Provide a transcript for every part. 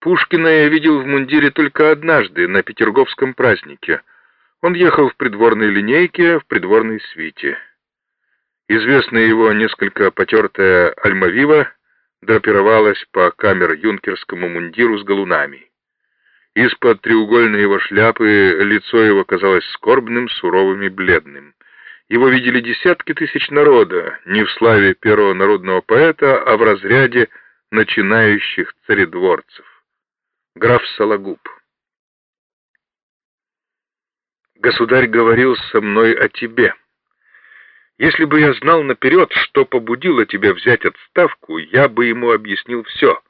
Пушкина я видел в мундире только однажды, на Петерговском празднике. Он ехал в придворной линейке, в придворной свите. Известная его несколько потертая альмавива драпировалась по камер-юнкерскому мундиру с галунами. Из-под треугольной его шляпы лицо его казалось скорбным, суровым и бледным. Его видели десятки тысяч народа, не в славе первого народного поэта, а в разряде начинающих царедворцев. Граф Сологуб Государь говорил со мной о тебе. Если бы я знал наперед, что побудило тебя взять отставку, я бы ему объяснил все.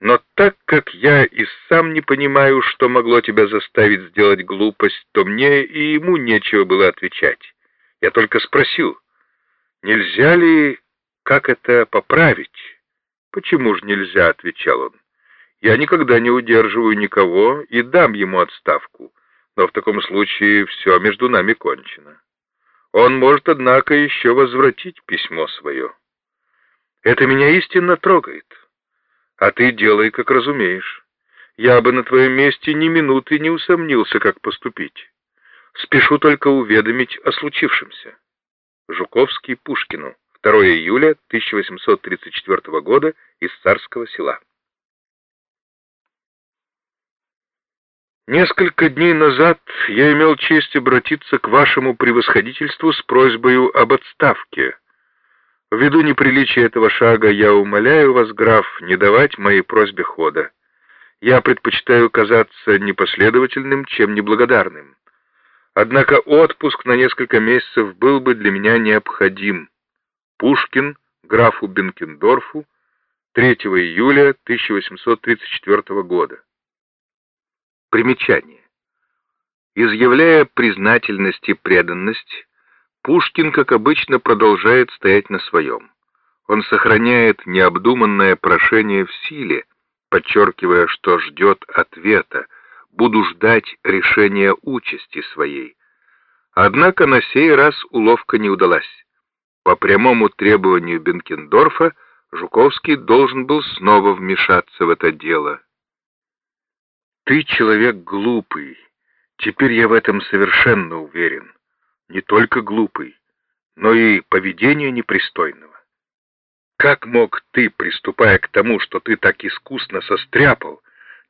Но так как я и сам не понимаю, что могло тебя заставить сделать глупость, то мне и ему нечего было отвечать. Я только спросил, нельзя ли как это поправить? Почему же нельзя, отвечал он. Я никогда не удерживаю никого и дам ему отставку, но в таком случае все между нами кончено. Он может, однако, еще возвратить письмо свое. Это меня истинно трогает. А ты делай, как разумеешь. Я бы на твоем месте ни минуты не усомнился, как поступить. Спешу только уведомить о случившемся. Жуковский Пушкину. 2 июля 1834 года из Царского села. Несколько дней назад я имел честь обратиться к вашему превосходительству с просьбой об отставке. Ввиду неприличия этого шага я умоляю вас, граф, не давать моей просьбе хода. Я предпочитаю казаться непоследовательным, чем неблагодарным. Однако отпуск на несколько месяцев был бы для меня необходим. Пушкин, графу Бенкендорфу, 3 июля 1834 года. Примечание. Изъявляя признательность и преданность, Пушкин, как обычно, продолжает стоять на своем. Он сохраняет необдуманное прошение в силе, подчеркивая, что ждет ответа, буду ждать решения участи своей. Однако на сей раз уловка не удалась. По прямому требованию Бенкендорфа Жуковский должен был снова вмешаться в это дело. Ты человек глупый. Теперь я в этом совершенно уверен. Не только глупый, но и поведение непристойного. Как мог ты, приступая к тому, что ты так искусно состряпал,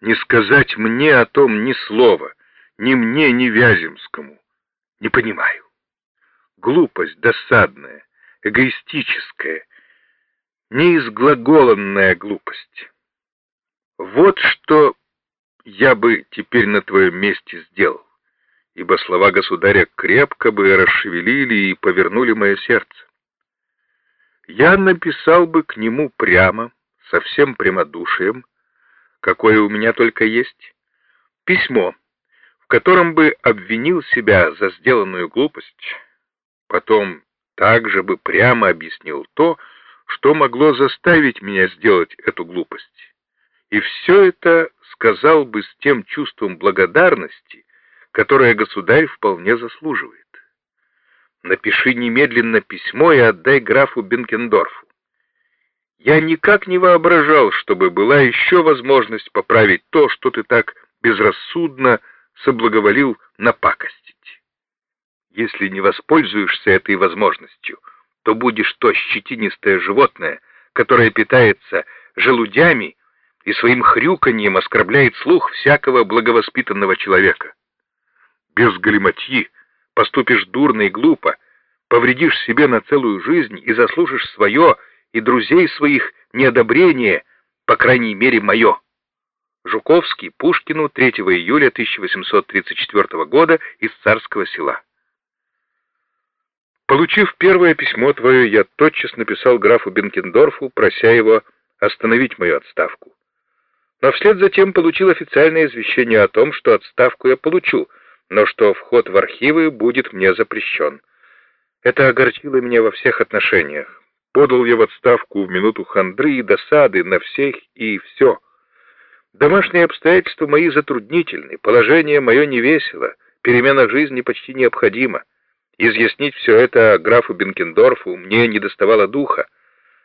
не сказать мне о том ни слова, ни мне, ни Вяземскому? Не понимаю. Глупость досадная, эгоистическая, неизглаголенная глупость. Вот что я бы теперь на твоем месте сделал, ибо слова государя крепко бы расшевелили и повернули мое сердце. Я написал бы к нему прямо, со всем прямодушием, какое у меня только есть, письмо, в котором бы обвинил себя за сделанную глупость, потом также бы прямо объяснил то, что могло заставить меня сделать эту глупость. И все это сказал бы с тем чувством благодарности, которое государь вполне заслуживает. Напиши немедленно письмо и отдай графу Бенкендорфу. Я никак не воображал, чтобы была еще возможность поправить то, что ты так безрассудно соблаговолил напакостить. Если не воспользуешься этой возможностью, то будешь то щетинистое животное, которое питается желудями и своим хрюканьем оскорбляет слух всякого благовоспитанного человека. Без галиматьи поступишь дурно и глупо, повредишь себе на целую жизнь и заслужишь свое и друзей своих неодобрение, по крайней мере, мое. Жуковский Пушкину 3 июля 1834 года из Царского села. Получив первое письмо твое, я тотчас написал графу Бенкендорфу, прося его остановить мою отставку но вслед за тем получил официальное извещение о том, что отставку я получу, но что вход в архивы будет мне запрещен. Это огорчило меня во всех отношениях. Подал я в отставку в минуту хандры и досады на всех и все. Домашние обстоятельства мои затруднительны, положение мое невесело, перемена жизни почти необходима. Изъяснить все это графу Бенкендорфу мне не доставало духа.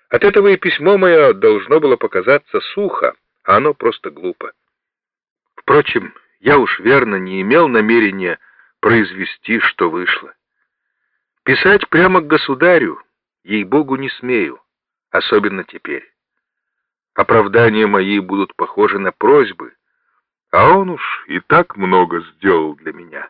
От этого и письмо мое должно было показаться сухо, а оно просто глупо. Впрочем, я уж верно не имел намерения произвести, что вышло. Писать прямо к государю, ей-богу, не смею, особенно теперь. Оправдания мои будут похожи на просьбы, а он уж и так много сделал для меня.